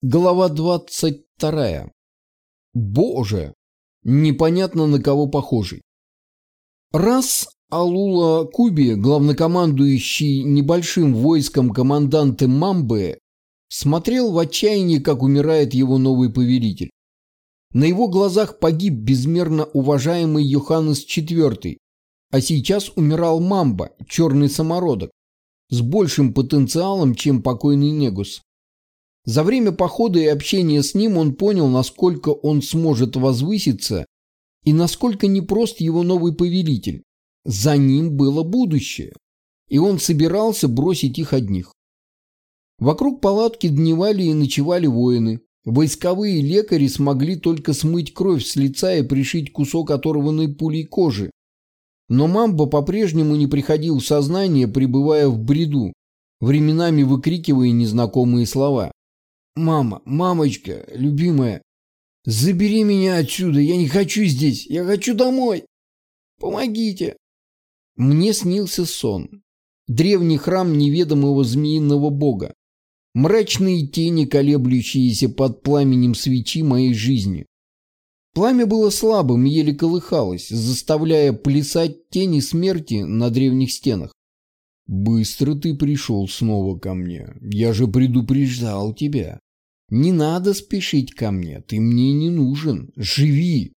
Глава 22. Боже! Непонятно на кого похожий. Раз Алула Куби, главнокомандующий небольшим войском команданты Мамбы, смотрел в отчаянии, как умирает его новый повелитель. На его глазах погиб безмерно уважаемый Йоханнес IV, а сейчас умирал Мамба, черный самородок, с большим потенциалом, чем покойный Негус. За время похода и общения с ним он понял, насколько он сможет возвыситься и насколько непрост его новый повелитель. За ним было будущее, и он собирался бросить их одних. Вокруг палатки дневали и ночевали воины. Войсковые лекари смогли только смыть кровь с лица и пришить кусок оторванной пулей кожи. Но Мамба по-прежнему не приходил в сознание, пребывая в бреду, временами выкрикивая незнакомые слова. «Мама, мамочка, любимая, забери меня отсюда, я не хочу здесь, я хочу домой! Помогите!» Мне снился сон. Древний храм неведомого змеиного бога. Мрачные тени, колеблющиеся под пламенем свечи моей жизни. Пламя было слабым и еле колыхалось, заставляя плясать тени смерти на древних стенах. «Быстро ты пришел снова ко мне. Я же предупреждал тебя. Не надо спешить ко мне, ты мне не нужен. Живи.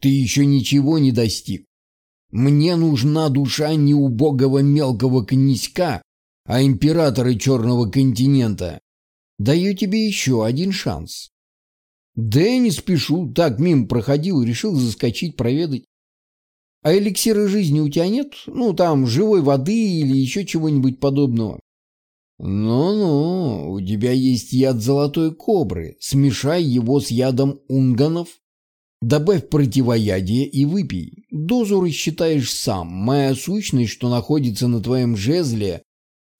Ты еще ничего не достиг. Мне нужна душа не убогого мелкого князька, а императора Черного континента. Даю тебе еще один шанс. Да я не спешу, так мимо проходил, решил заскочить, проведать. А эликсира жизни у тебя нет? Ну, там, живой воды или еще чего-нибудь подобного? «Ну-ну, у тебя есть яд золотой кобры. Смешай его с ядом унганов, добавь противоядие и выпей. Дозу рассчитаешь сам. Моя сущность, что находится на твоем жезле,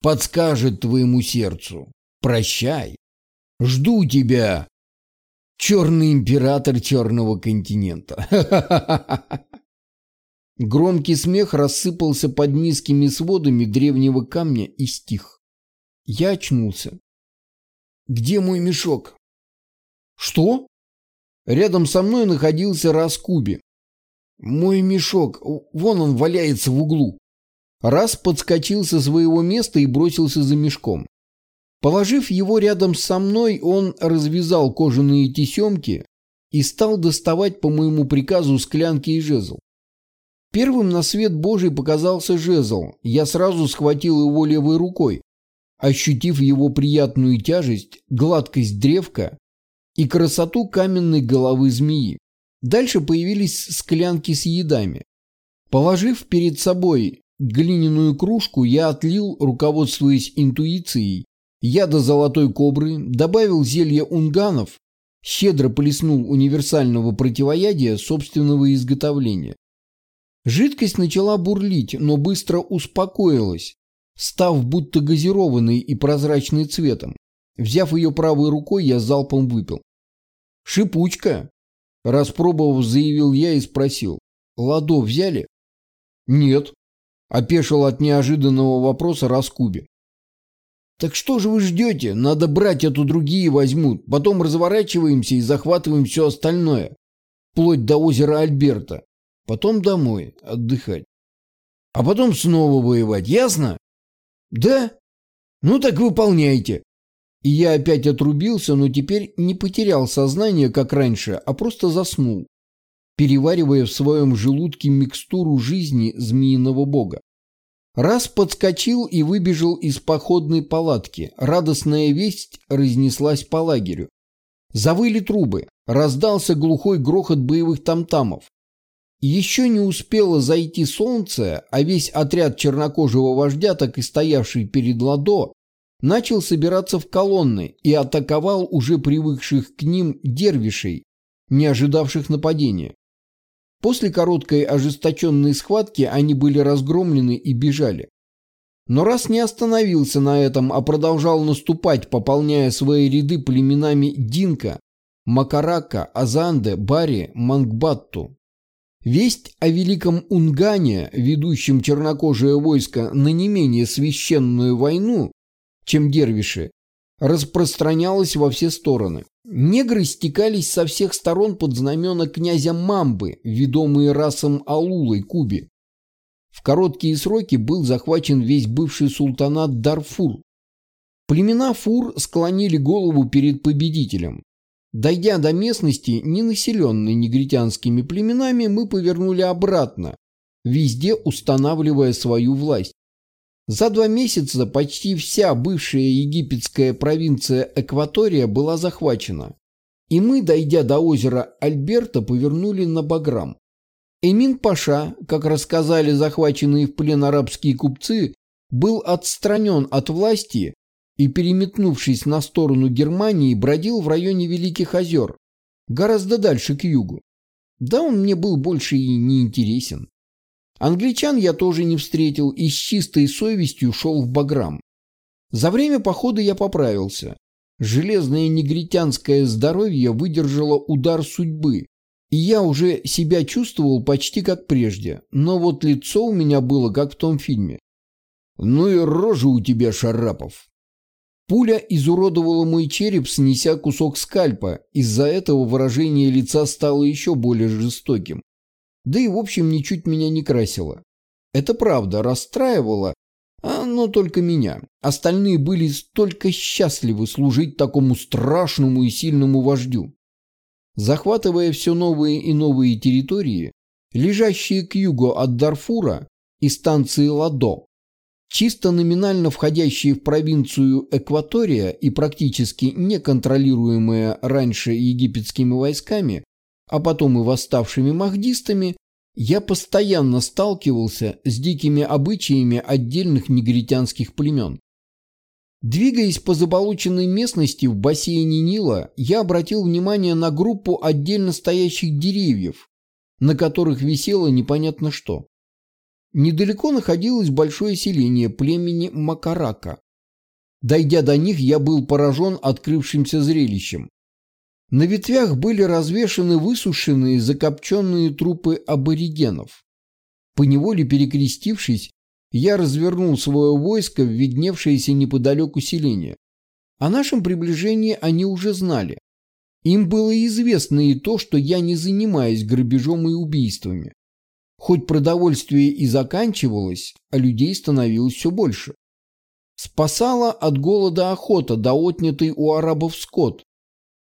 подскажет твоему сердцу. Прощай. Жду тебя, черный император черного континента». Громкий смех рассыпался под низкими сводами древнего камня и стих. Я очнулся. «Где мой мешок?» «Что?» Рядом со мной находился Раскуби. «Мой мешок, вон он валяется в углу». Раз подскочил со своего места и бросился за мешком. Положив его рядом со мной, он развязал кожаные тесемки и стал доставать по моему приказу склянки и жезл. Первым на свет Божий показался жезл. Я сразу схватил его левой рукой, ощутив его приятную тяжесть, гладкость древка и красоту каменной головы змеи. Дальше появились склянки с едами. Положив перед собой глиняную кружку, я отлил, руководствуясь интуицией, яда золотой кобры, добавил зелье унганов, щедро плеснул универсального противоядия собственного изготовления. Жидкость начала бурлить, но быстро успокоилась, став будто газированной и прозрачной цветом. Взяв ее правой рукой, я залпом выпил. «Шипучка!» Распробовав, заявил я и спросил. «Ладо взяли?» «Нет», — опешил от неожиданного вопроса Раскуби. «Так что же вы ждете? Надо брать, а то другие возьмут. Потом разворачиваемся и захватываем все остальное. Вплоть до озера Альберта. Потом домой, отдыхать. А потом снова воевать, ясно?» «Да? Ну так выполняйте». И я опять отрубился, но теперь не потерял сознание, как раньше, а просто заснул, переваривая в своем желудке микстуру жизни змеиного бога. Раз подскочил и выбежал из походной палатки. Радостная весть разнеслась по лагерю. Завыли трубы. Раздался глухой грохот боевых тамтамов. Еще не успело зайти солнце, а весь отряд чернокожего вождя, так и стоявший перед Ладо, начал собираться в колонны и атаковал уже привыкших к ним дервишей, не ожидавших нападения. После короткой ожесточенной схватки они были разгромлены и бежали. Но раз не остановился на этом, а продолжал наступать, пополняя свои ряды племенами Динка, Макарака, Азанде, Бари, Мангбатту, Весть о великом Унгане, ведущем чернокожее войско на не менее священную войну, чем дервиши, распространялось во все стороны. Негры стекались со всех сторон под знамена князя Мамбы, ведомые расом Алулой Куби. В короткие сроки был захвачен весь бывший султанат Дарфур. Племена Фур склонили голову перед победителем. Дойдя до местности, не населенной негритянскими племенами, мы повернули обратно, везде устанавливая свою власть. За два месяца почти вся бывшая египетская провинция Экватория была захвачена, и мы, дойдя до озера Альберта, повернули на Баграм. Эмин Паша, как рассказали захваченные в плен арабские купцы, был отстранен от власти и, переметнувшись на сторону Германии, бродил в районе Великих озер, гораздо дальше к югу. Да он мне был больше и не интересен. Англичан я тоже не встретил и с чистой совестью шел в Баграм. За время похода я поправился. Железное негритянское здоровье выдержало удар судьбы, и я уже себя чувствовал почти как прежде, но вот лицо у меня было как в том фильме. «Ну и рожа у тебя, Шарапов!» Пуля изуродовала мой череп, снеся кусок скальпа, из-за этого выражение лица стало еще более жестоким. Да и в общем ничуть меня не красило. Это правда, расстраивало, а, но только меня. Остальные были столько счастливы служить такому страшному и сильному вождю. Захватывая все новые и новые территории, лежащие к югу от Дарфура и станции Ладо, чисто номинально входящие в провинцию Экватория и практически неконтролируемые раньше египетскими войсками, а потом и восставшими махдистами, я постоянно сталкивался с дикими обычаями отдельных негритянских племен. Двигаясь по заболоченной местности в бассейне Нила, я обратил внимание на группу отдельно стоящих деревьев, на которых висело непонятно что. Недалеко находилось большое селение племени Макарака. Дойдя до них, я был поражен открывшимся зрелищем. На ветвях были развешаны высушенные закопченные трупы аборигенов. Поневоле перекрестившись, я развернул свое войско в видневшееся неподалеку селение. О нашем приближении они уже знали. Им было известно и то, что я не занимаюсь грабежом и убийствами. Хоть продовольствие и заканчивалось, а людей становилось все больше. Спасала от голода охота, да отнятый у арабов скот,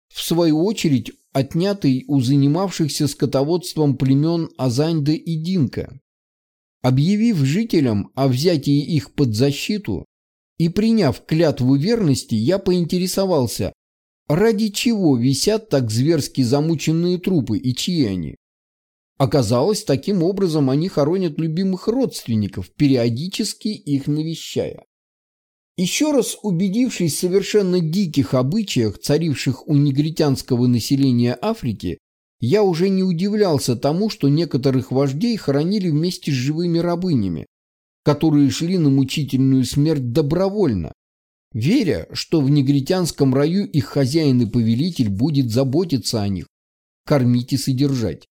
в свою очередь отнятый у занимавшихся скотоводством племен Азаньда и Динка. Объявив жителям о взятии их под защиту и приняв клятву верности, я поинтересовался, ради чего висят так зверски замученные трупы и чьи они. Оказалось, таким образом они хоронят любимых родственников, периодически их навещая. Еще раз убедившись в совершенно диких обычаях, царивших у негритянского населения Африки, я уже не удивлялся тому, что некоторых вождей хоронили вместе с живыми рабынями, которые шли на мучительную смерть добровольно, веря, что в негритянском раю их хозяин и повелитель будет заботиться о них, кормить и содержать.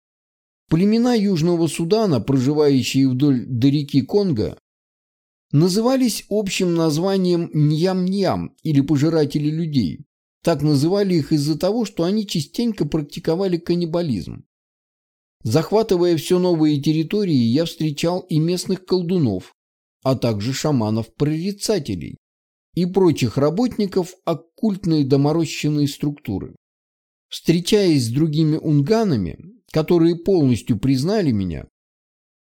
Племена Южного Судана, проживающие вдоль до реки Конго, назывались общим названием ньям-ньям или пожиратели людей. Так называли их из-за того, что они частенько практиковали каннибализм. Захватывая все новые территории, я встречал и местных колдунов, а также шаманов-прорицателей и прочих работников оккультной доморощенной структуры. Встречаясь с другими унганами, которые полностью признали меня,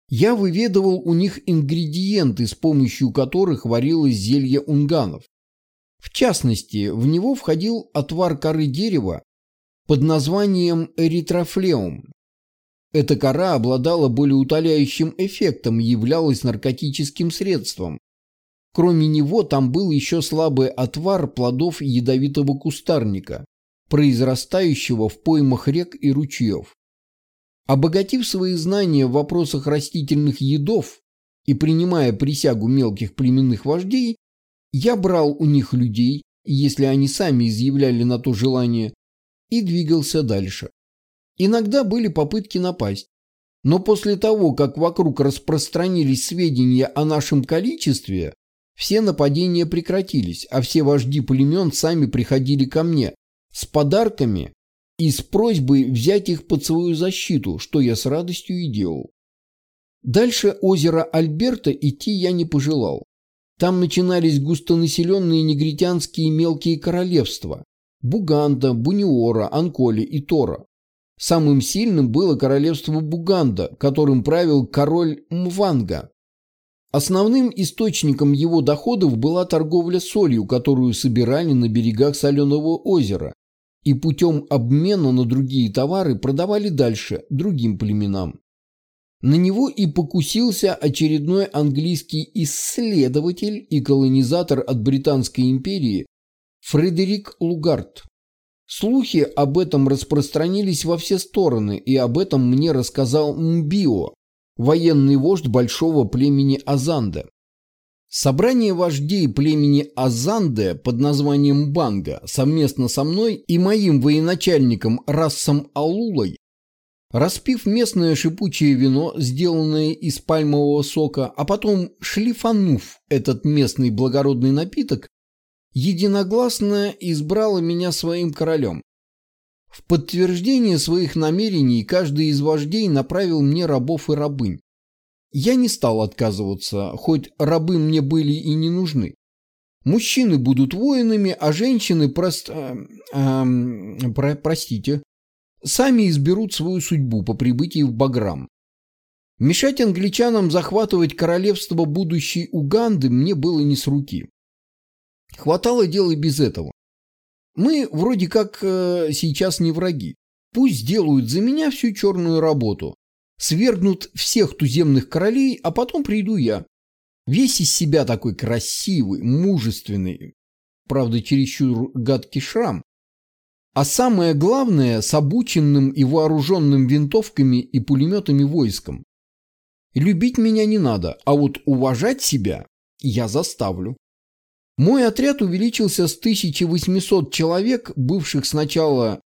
я выведывал у них ингредиенты, с помощью которых варилось зелье унганов. В частности, в него входил отвар коры дерева под названием эритрофлеум. Эта кора обладала болеутоляющим эффектом и являлась наркотическим средством. Кроме него там был еще слабый отвар плодов ядовитого кустарника, произрастающего в поймах рек и ручьев. Обогатив свои знания в вопросах растительных едов и принимая присягу мелких племенных вождей, я брал у них людей, если они сами изъявляли на то желание, и двигался дальше. Иногда были попытки напасть, но после того, как вокруг распространились сведения о нашем количестве, все нападения прекратились, а все вожди племен сами приходили ко мне с подарками и с просьбой взять их под свою защиту, что я с радостью и делал. Дальше озера Альберта идти я не пожелал. Там начинались густонаселенные негритянские мелкие королевства – Буганда, Буниора, Анколи и Тора. Самым сильным было королевство Буганда, которым правил король Мванга. Основным источником его доходов была торговля солью, которую собирали на берегах соленого озера, и путем обмена на другие товары продавали дальше, другим племенам. На него и покусился очередной английский исследователь и колонизатор от Британской империи Фредерик Лугард. Слухи об этом распространились во все стороны, и об этом мне рассказал Мбио, военный вождь большого племени Азанда. Собрание вождей племени Азанде под названием Банга совместно со мной и моим военачальником Рассом Алулой, распив местное шипучее вино, сделанное из пальмового сока, а потом шлифанув этот местный благородный напиток, единогласно избрала меня своим королем. В подтверждение своих намерений каждый из вождей направил мне рабов и рабынь. Я не стал отказываться, хоть рабы мне были и не нужны. Мужчины будут воинами, а женщины прост... Э, э, про... простите, сами изберут свою судьбу по прибытии в Баграм. Мешать англичанам захватывать королевство будущей Уганды мне было не с руки. Хватало дела без этого. Мы вроде как э, сейчас не враги. Пусть сделают за меня всю черную работу. Свергнут всех туземных королей, а потом приду я. Весь из себя такой красивый, мужественный, правда, чересчур гадкий шрам. А самое главное, с обученным и вооруженным винтовками и пулеметами войском. Любить меня не надо, а вот уважать себя я заставлю. Мой отряд увеличился с 1800 человек, бывших сначала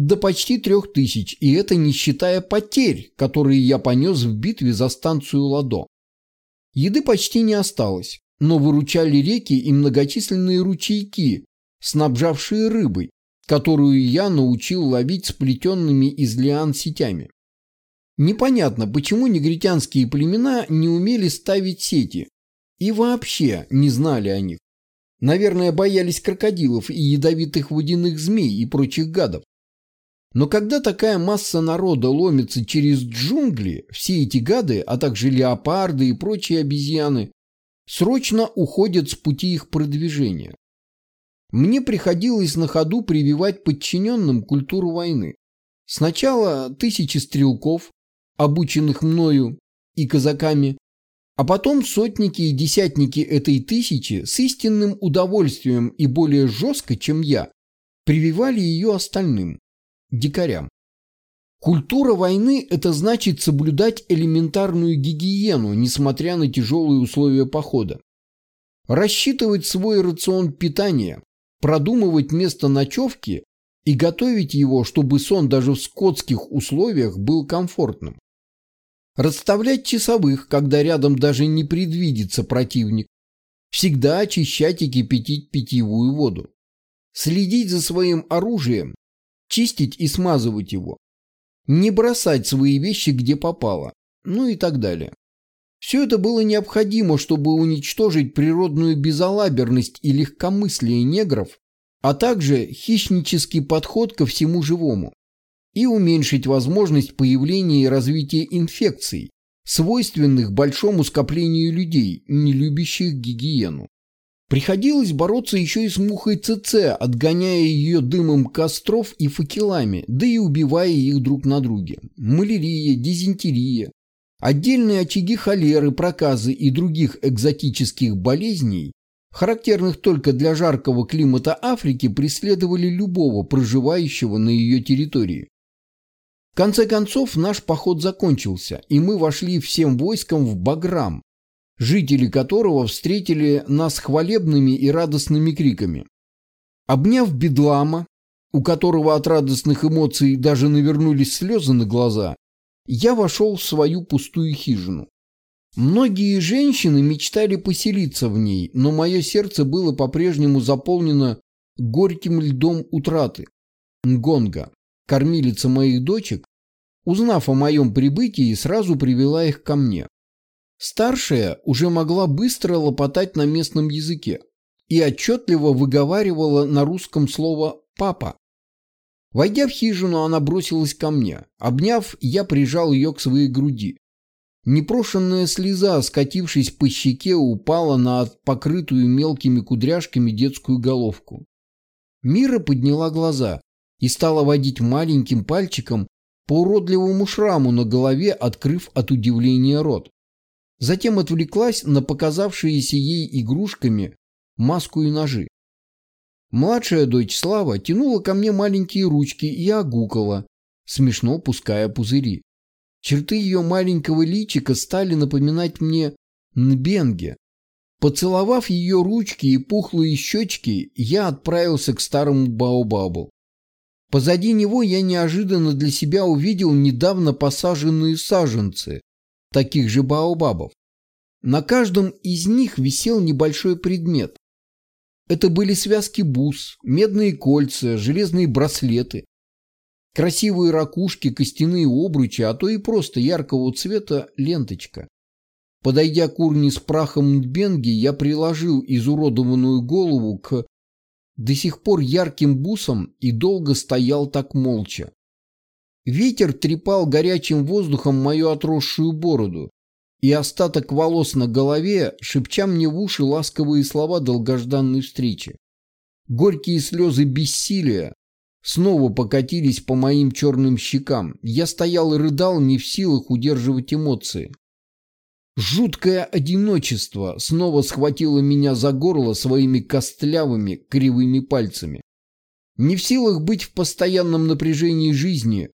до почти 3000, и это не считая потерь, которые я понес в битве за станцию Ладо. Еды почти не осталось, но выручали реки и многочисленные ручейки, снабжавшие рыбой, которую я научил ловить сплетенными из лиан сетями. Непонятно, почему негритянские племена не умели ставить сети и вообще не знали о них. Наверное, боялись крокодилов и ядовитых водяных змей и прочих гадов. Но когда такая масса народа ломится через джунгли, все эти гады, а также леопарды и прочие обезьяны, срочно уходят с пути их продвижения. Мне приходилось на ходу прививать подчиненным культуру войны. Сначала тысячи стрелков, обученных мною и казаками, а потом сотники и десятники этой тысячи с истинным удовольствием и более жестко, чем я, прививали ее остальным, дикарям. Культура войны – это значит соблюдать элементарную гигиену, несмотря на тяжелые условия похода. Рассчитывать свой рацион питания, продумывать место ночевки и готовить его, чтобы сон даже в скотских условиях был комфортным. Расставлять часовых, когда рядом даже не предвидится противник. Всегда очищать и кипятить питьевую воду. Следить за своим оружием, чистить и смазывать его. Не бросать свои вещи где попало. Ну и так далее. Все это было необходимо, чтобы уничтожить природную безалаберность и легкомыслие негров, а также хищнический подход ко всему живому и уменьшить возможность появления и развития инфекций, свойственных большому скоплению людей, не любящих гигиену. Приходилось бороться еще и с мухой ЦЦ, отгоняя ее дымом костров и факелами, да и убивая их друг на друге. Малярия, дизентерия, отдельные очаги холеры, проказы и других экзотических болезней, характерных только для жаркого климата Африки, преследовали любого проживающего на ее территории. В конце концов, наш поход закончился, и мы вошли всем войском в Баграм, жители которого встретили нас хвалебными и радостными криками. Обняв бедлама, у которого от радостных эмоций даже навернулись слезы на глаза, я вошел в свою пустую хижину. Многие женщины мечтали поселиться в ней, но мое сердце было по-прежнему заполнено горьким льдом утраты. Нгонга, кормилица моих дочек, узнав о моем прибытии, сразу привела их ко мне. Старшая уже могла быстро лопотать на местном языке и отчетливо выговаривала на русском слово «папа». Войдя в хижину, она бросилась ко мне. Обняв, я прижал ее к своей груди. Непрошенная слеза, скатившись по щеке, упала на покрытую мелкими кудряшками детскую головку. Мира подняла глаза и стала водить маленьким пальчиком по уродливому шраму на голове, открыв от удивления рот. Затем отвлеклась на показавшиеся ей игрушками маску и ножи. Младшая дочь Слава тянула ко мне маленькие ручки и огукала, смешно пуская пузыри. Черты ее маленького личика стали напоминать мне Нбенге. Поцеловав ее ручки и пухлые щечки, я отправился к старому Баобабу. Позади него я неожиданно для себя увидел недавно посаженные саженцы таких же Баобабов. На каждом из них висел небольшой предмет. Это были связки бус, медные кольца, железные браслеты, красивые ракушки, костяные обручи, а то и просто яркого цвета ленточка. Подойдя к урне с прахом Нбенги, я приложил изуродованную голову к до сих пор ярким бусам и долго стоял так молча. Ветер трепал горячим воздухом мою отросшую бороду, и остаток волос на голове, шепча мне в уши ласковые слова долгожданной встречи. Горькие слезы бессилия снова покатились по моим черным щекам. Я стоял и рыдал, не в силах удерживать эмоции. Жуткое одиночество снова схватило меня за горло своими костлявыми кривыми пальцами. Не в силах быть в постоянном напряжении жизни,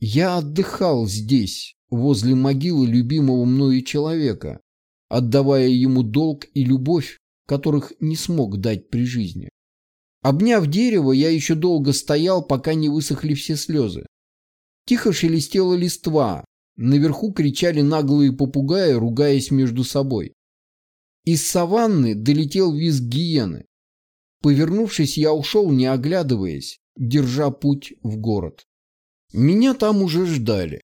я отдыхал здесь, возле могилы любимого мною человека, отдавая ему долг и любовь, которых не смог дать при жизни. Обняв дерево, я еще долго стоял, пока не высохли все слезы. Тихо шелестела листва, наверху кричали наглые попугаи, ругаясь между собой. Из саванны долетел визг гиены. Повернувшись, я ушел, не оглядываясь, держа путь в город. Меня там уже ждали.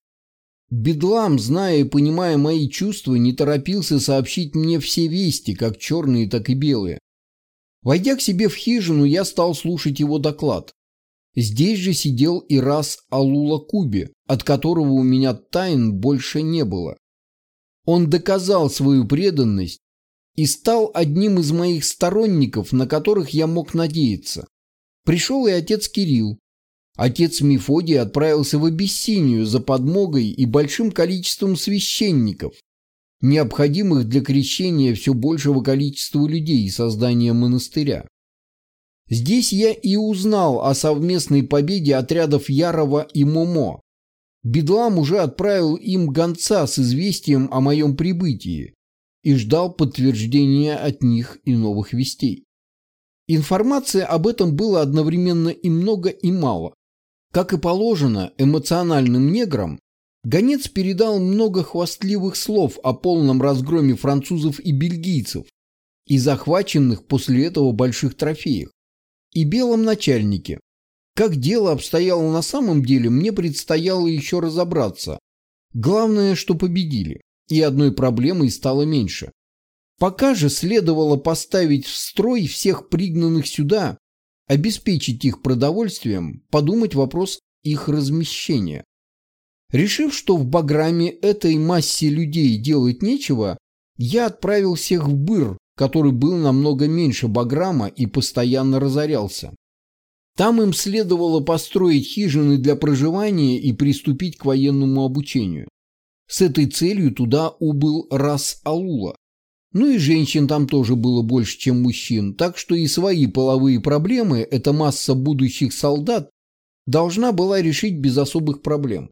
Бедлам, зная и понимая мои чувства, не торопился сообщить мне все вести, как черные, так и белые. Войдя к себе в хижину, я стал слушать его доклад. Здесь же сидел и раз Алула Куби, от которого у меня тайн больше не было. Он доказал свою преданность и стал одним из моих сторонников, на которых я мог надеяться. Пришел и отец Кирилл, Отец Мефодий отправился в Абиссинию за подмогой и большим количеством священников, необходимых для крещения все большего количества людей и создания монастыря. Здесь я и узнал о совместной победе отрядов Ярова и Момо. Бедлам уже отправил им гонца с известием о моем прибытии и ждал подтверждения от них и новых вестей. Информации об этом было одновременно и много, и мало. Как и положено эмоциональным неграм, гонец передал много хвастливых слов о полном разгроме французов и бельгийцев и захваченных после этого больших трофеях, и белом начальнике. Как дело обстояло на самом деле, мне предстояло еще разобраться. Главное, что победили, и одной проблемой стало меньше. Пока же следовало поставить в строй всех пригнанных сюда обеспечить их продовольствием, подумать вопрос их размещения. Решив, что в Баграме этой массе людей делать нечего, я отправил всех в Быр, который был намного меньше Баграма и постоянно разорялся. Там им следовало построить хижины для проживания и приступить к военному обучению. С этой целью туда убыл Рас Алула, ну и женщин там тоже было больше, чем мужчин, так что и свои половые проблемы эта масса будущих солдат должна была решить без особых проблем.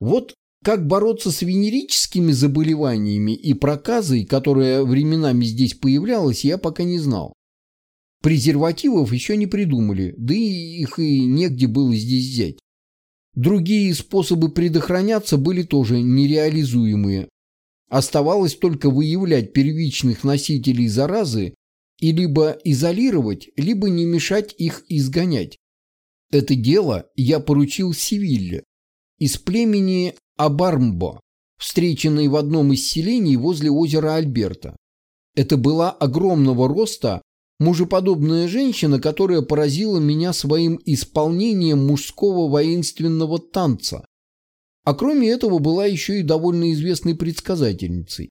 Вот как бороться с венерическими заболеваниями и проказой, которая временами здесь появлялась, я пока не знал. Презервативов еще не придумали, да и их и негде было здесь взять. Другие способы предохраняться были тоже нереализуемые, Оставалось только выявлять первичных носителей заразы и либо изолировать, либо не мешать их изгонять. Это дело я поручил Севилле из племени Абармбо, встреченной в одном из селений возле озера Альберта. Это была огромного роста мужеподобная женщина, которая поразила меня своим исполнением мужского воинственного танца. А кроме этого была еще и довольно известной предсказательницей.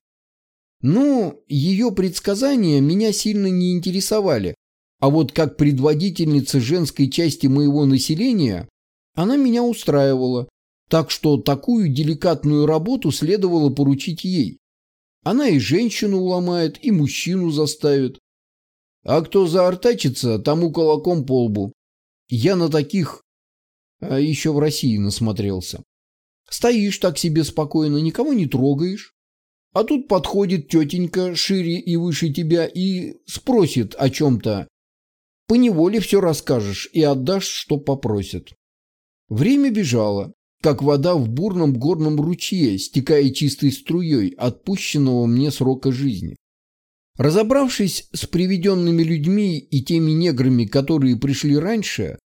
Но ее предсказания меня сильно не интересовали, а вот как предводительница женской части моего населения она меня устраивала, так что такую деликатную работу следовало поручить ей. Она и женщину уломает, и мужчину заставит. А кто заортачится, тому кулаком по лбу. Я на таких а еще в России насмотрелся. Стоишь так себе спокойно, никого не трогаешь. А тут подходит тетенька шире и выше тебя и спросит о чем-то. Поневоле все расскажешь и отдашь, что попросит. Время бежало, как вода в бурном горном ручье, стекая чистой струей отпущенного мне срока жизни. Разобравшись с приведенными людьми и теми неграми, которые пришли раньше,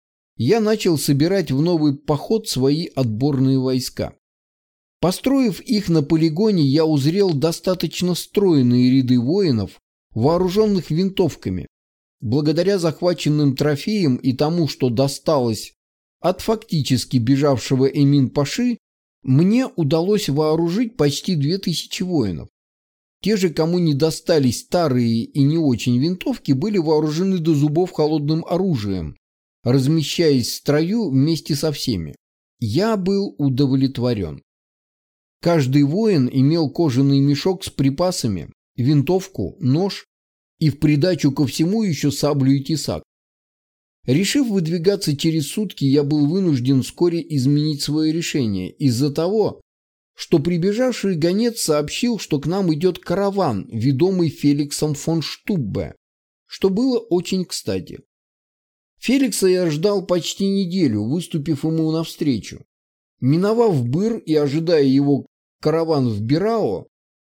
я начал собирать в новый поход свои отборные войска. Построив их на полигоне, я узрел достаточно стройные ряды воинов, вооруженных винтовками. Благодаря захваченным трофеям и тому, что досталось от фактически бежавшего Эмин-Паши, мне удалось вооружить почти 2000 воинов. Те же, кому не достались старые и не очень винтовки, были вооружены до зубов холодным оружием, размещаясь в строю вместе со всеми. Я был удовлетворен. Каждый воин имел кожаный мешок с припасами, винтовку, нож и в придачу ко всему еще саблю и тесак. Решив выдвигаться через сутки, я был вынужден вскоре изменить свое решение из-за того, что прибежавший гонец сообщил, что к нам идет караван, ведомый Феликсом фон Штуббе, что было очень кстати. Феликса я ждал почти неделю, выступив ему навстречу. Миновав Быр и ожидая его караван в Бирао,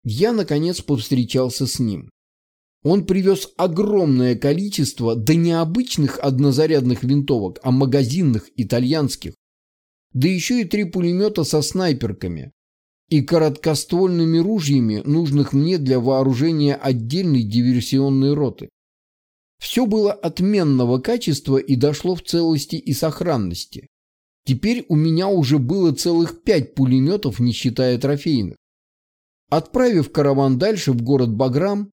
я, наконец, повстречался с ним. Он привез огромное количество, да не обычных однозарядных винтовок, а магазинных, итальянских, да еще и три пулемета со снайперками, и короткоствольными ружьями, нужных мне для вооружения отдельной диверсионной роты. Все было отменного качества и дошло в целости и сохранности. Теперь у меня уже было целых пять пулеметов, не считая трофейных. Отправив караван дальше в город Баграм,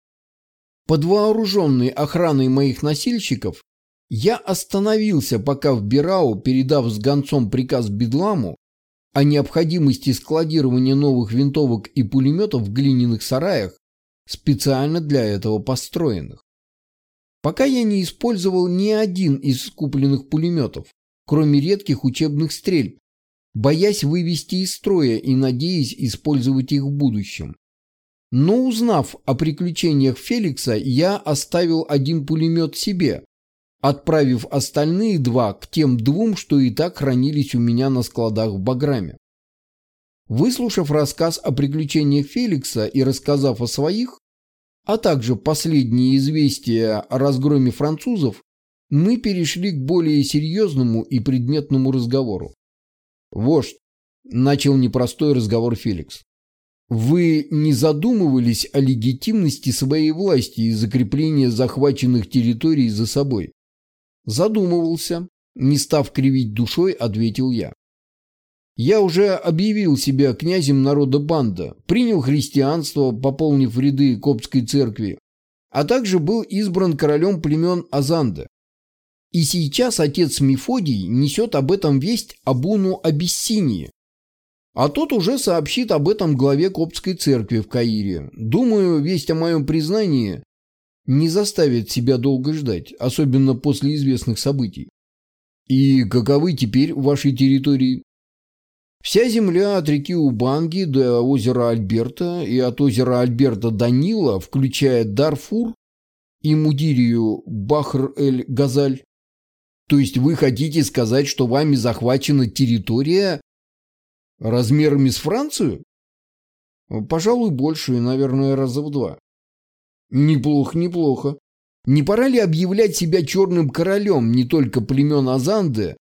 под вооруженной охраной моих носильщиков, я остановился, пока в Бирау, передав с гонцом приказ Бедламу, о необходимости складирования новых винтовок и пулеметов в глиняных сараях, специально для этого построенных. Пока я не использовал ни один из купленных пулеметов, кроме редких учебных стрельб, боясь вывести из строя и надеясь использовать их в будущем. Но узнав о приключениях Феликса, я оставил один пулемет себе, отправив остальные два к тем двум, что и так хранились у меня на складах в Баграме. Выслушав рассказ о приключениях Феликса и рассказав о своих, а также последние известия о разгроме французов, мы перешли к более серьезному и предметному разговору. «Вождь», — начал непростой разговор Феликс, — «вы не задумывались о легитимности своей власти и закрепления захваченных территорий за собой?» Задумывался. Не став кривить душой, ответил я. Я уже объявил себя князем народа банда, принял христианство, пополнив ряды Коптской церкви, а также был избран королем племен Азанда. И сейчас отец Мефодий несет об этом весть Абуну Абиссинии. А тот уже сообщит об этом главе Коптской церкви в Каире. Думаю, весть о моем признании не заставит себя долго ждать, особенно после известных событий. И каковы теперь ваши территории? Вся земля от реки Убанги до озера Альберта и от озера Альберта до Нила, включая Дарфур и Мудирию Бахр-эль-Газаль. То есть вы хотите сказать, что вами захвачена территория размерами с Францию? Пожалуй, больше, наверное, раза в два. Неплохо, неплохо. Не пора ли объявлять себя черным королем не только племен Азанды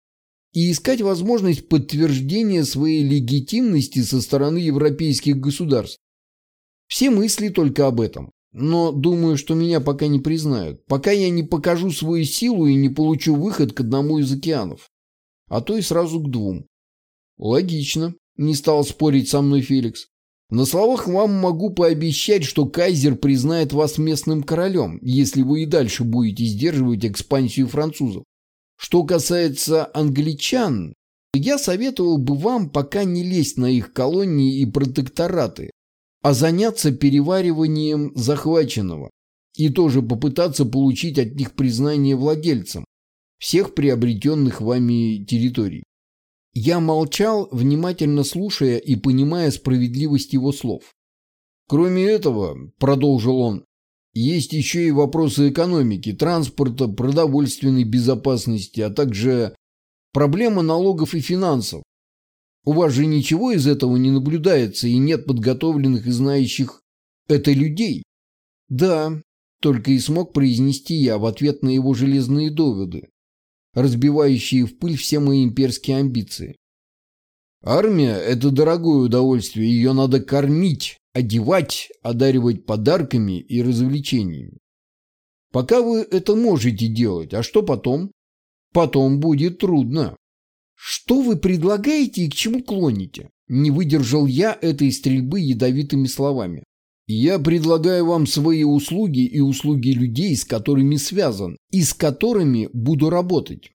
и искать возможность подтверждения своей легитимности со стороны европейских государств? Все мысли только об этом. Но думаю, что меня пока не признают, пока я не покажу свою силу и не получу выход к одному из океанов. А то и сразу к двум. Логично, не стал спорить со мной Феликс. На словах вам могу пообещать, что кайзер признает вас местным королем, если вы и дальше будете сдерживать экспансию французов. Что касается англичан, я советовал бы вам пока не лезть на их колонии и протектораты, а заняться перевариванием захваченного и тоже попытаться получить от них признание владельцем всех приобретенных вами территорий. Я молчал, внимательно слушая и понимая справедливость его слов. Кроме этого, продолжил он, есть еще и вопросы экономики, транспорта, продовольственной безопасности, а также проблема налогов и финансов. У вас же ничего из этого не наблюдается и нет подготовленных и знающих это людей. Да, только и смог произнести я в ответ на его железные доводы разбивающие в пыль все мои имперские амбиции. Армия – это дорогое удовольствие, ее надо кормить, одевать, одаривать подарками и развлечениями. Пока вы это можете делать, а что потом? Потом будет трудно. Что вы предлагаете и к чему клоните? Не выдержал я этой стрельбы ядовитыми словами. Я предлагаю вам свои услуги и услуги людей, с которыми связан, и с которыми буду работать.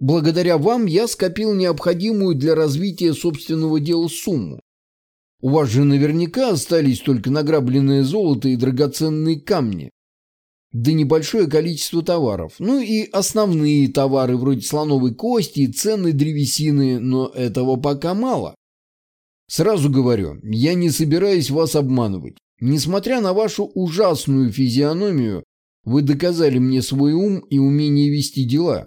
Благодаря вам я скопил необходимую для развития собственного дела сумму. У вас же наверняка остались только награбленное золото и драгоценные камни. Да небольшое количество товаров. Ну и основные товары вроде слоновой кости и ценной древесины, но этого пока мало. Сразу говорю, я не собираюсь вас обманывать. Несмотря на вашу ужасную физиономию, вы доказали мне свой ум и умение вести дела.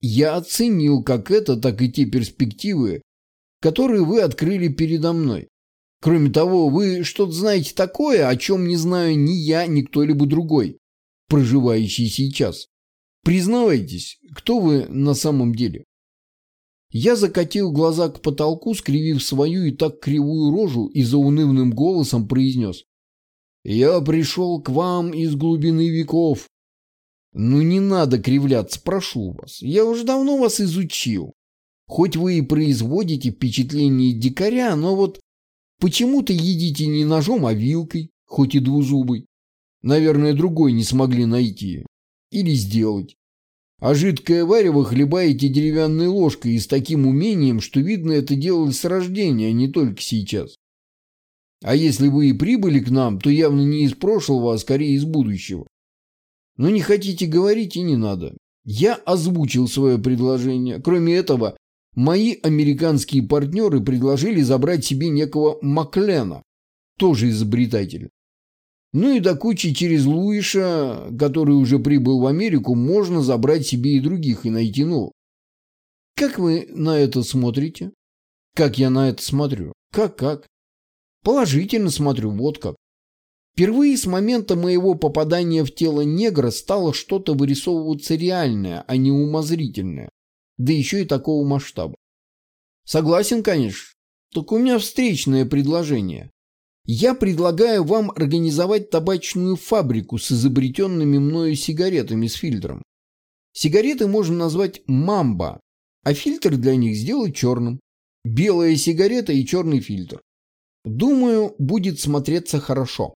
Я оценил как это, так и те перспективы, которые вы открыли передо мной. Кроме того, вы что-то знаете такое, о чем не знаю ни я, ни кто-либо другой, проживающий сейчас. Признавайтесь, кто вы на самом деле? Я закатил глаза к потолку, скривив свою и так кривую рожу и заунывным голосом произнес. Я пришел к вам из глубины веков. Ну не надо кривляться, прошу вас. Я уже давно вас изучил. Хоть вы и производите впечатление дикаря, но вот почему-то едите не ножом, а вилкой, хоть и двузубой. Наверное, другой не смогли найти. Или сделать. А жидкое варево хлебаете деревянной ложкой и с таким умением, что видно это делали с рождения, а не только сейчас. А если вы и прибыли к нам, то явно не из прошлого, а скорее из будущего. Но не хотите говорить и не надо. Я озвучил свое предложение. Кроме этого, мои американские партнеры предложили забрать себе некого Маклена, тоже изобретателя. Ну и до кучи через Луиша, который уже прибыл в Америку, можно забрать себе и других и найти новых. Как вы на это смотрите? Как я на это смотрю? Как-как? Положительно смотрю, вот как. Впервые с момента моего попадания в тело негра стало что-то вырисовываться реальное, а не умозрительное. Да еще и такого масштаба. Согласен, конечно. Только у меня встречное предложение. Я предлагаю вам организовать табачную фабрику с изобретенными мною сигаретами с фильтром. Сигареты можно назвать «мамба», а фильтр для них сделать черным. Белая сигарета и черный фильтр. Думаю, будет смотреться хорошо.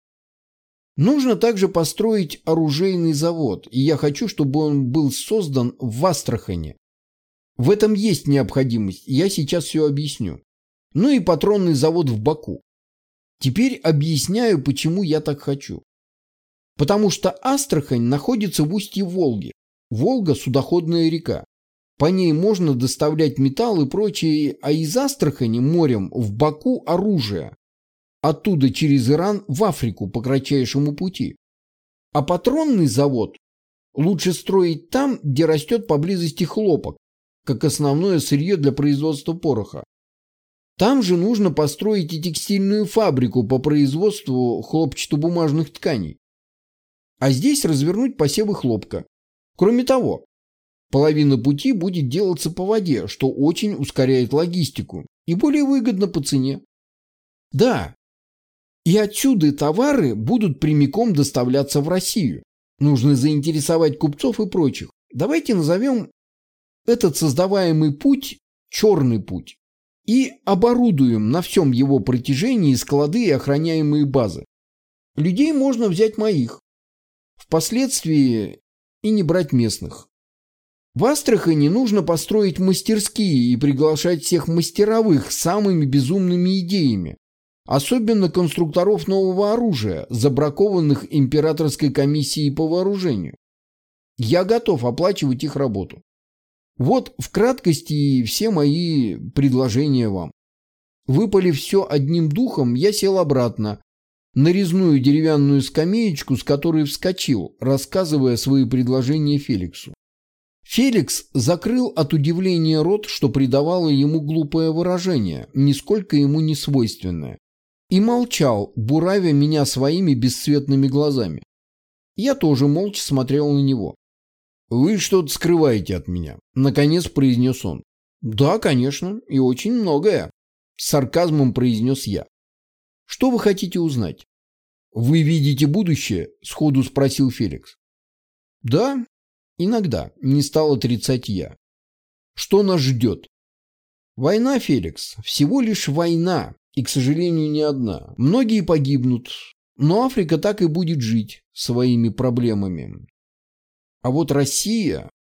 Нужно также построить оружейный завод, и я хочу, чтобы он был создан в Астрахане. В этом есть необходимость, я сейчас все объясню. Ну и патронный завод в Баку. Теперь объясняю, почему я так хочу. Потому что Астрахань находится в устье Волги. Волга – судоходная река. По ней можно доставлять металл и прочее, а из Астрахани морем в Баку оружие. Оттуда через Иран в Африку по кратчайшему пути. А патронный завод лучше строить там, где растет поблизости хлопок, как основное сырье для производства пороха. Там же нужно построить и текстильную фабрику по производству хлопчатобумажных тканей. А здесь развернуть посевы хлопка. Кроме того, половина пути будет делаться по воде, что очень ускоряет логистику и более выгодно по цене. Да, и отсюда товары будут прямиком доставляться в Россию. Нужно заинтересовать купцов и прочих. Давайте назовем этот создаваемый путь «черный путь» и оборудуем на всем его протяжении склады и охраняемые базы. Людей можно взять моих. Впоследствии и не брать местных. В Астрахани нужно построить мастерские и приглашать всех мастеровых с самыми безумными идеями, особенно конструкторов нового оружия, забракованных императорской комиссией по вооружению. Я готов оплачивать их работу. Вот в краткости все мои предложения вам. Выпали все одним духом, я сел обратно, на резную деревянную скамеечку, с которой вскочил, рассказывая свои предложения Феликсу. Феликс закрыл от удивления рот, что придавало ему глупое выражение, нисколько ему не свойственное и молчал, буравя меня своими бесцветными глазами. Я тоже молча смотрел на него. «Вы что-то скрываете от меня», — наконец произнес он. «Да, конечно, и очень многое», — с сарказмом произнес я. «Что вы хотите узнать?» «Вы видите будущее?» — сходу спросил Феликс. «Да, иногда», — не стал отрицать я. «Что нас ждет?» «Война, Феликс, всего лишь война, и, к сожалению, не одна. Многие погибнут, но Африка так и будет жить своими проблемами. А вот Россия...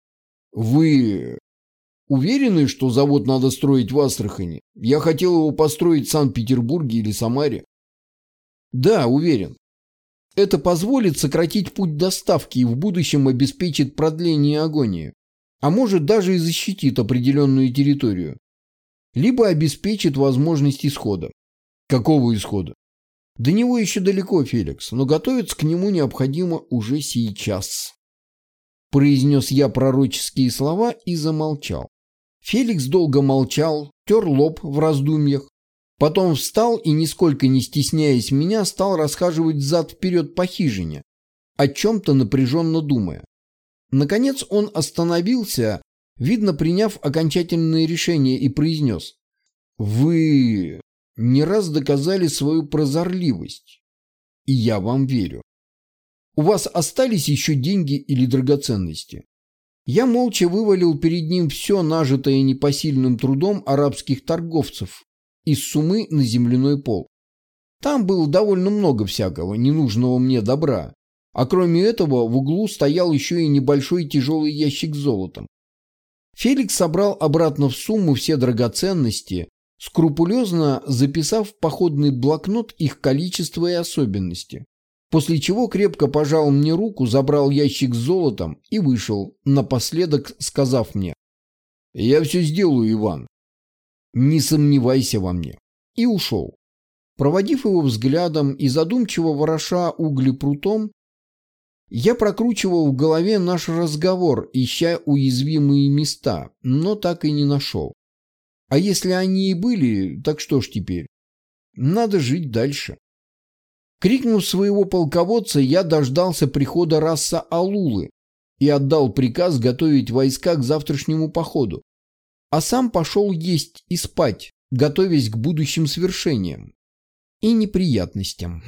Вы уверены, что завод надо строить в Астрахани? Я хотел его построить в Санкт-Петербурге или Самаре. Да, уверен. Это позволит сократить путь доставки и в будущем обеспечит продление агонии. А может даже и защитит определенную территорию. Либо обеспечит возможность исхода. Какого исхода? До него еще далеко, Феликс, но готовиться к нему необходимо уже сейчас. Произнес я пророческие слова и замолчал. Феликс долго молчал, тер лоб в раздумьях, потом встал и, нисколько не стесняясь меня, стал расхаживать взад-вперед по хижине, о чем-то напряженно думая. Наконец он остановился, видно, приняв окончательное решение, и произнес. «Вы не раз доказали свою прозорливость. И я вам верю. У вас остались еще деньги или драгоценности? Я молча вывалил перед ним все нажитое непосильным трудом арабских торговцев из сумы на земляной пол. Там было довольно много всякого, ненужного мне добра. А кроме этого в углу стоял еще и небольшой тяжелый ящик с золотом. Феликс собрал обратно в сумму все драгоценности, скрупулезно записав в походный блокнот их количество и особенности. После чего крепко пожал мне руку, забрал ящик с золотом и вышел, напоследок сказав мне «Я все сделаю, Иван. Не сомневайся во мне». И ушел. Проводив его взглядом и задумчиво вороша угли прутом, я прокручивал в голове наш разговор, ища уязвимые места, но так и не нашел. А если они и были, так что ж теперь? Надо жить дальше. Крикнув своего полководца, я дождался прихода раса Алулы и отдал приказ готовить войска к завтрашнему походу. А сам пошел есть и спать, готовясь к будущим свершениям и неприятностям.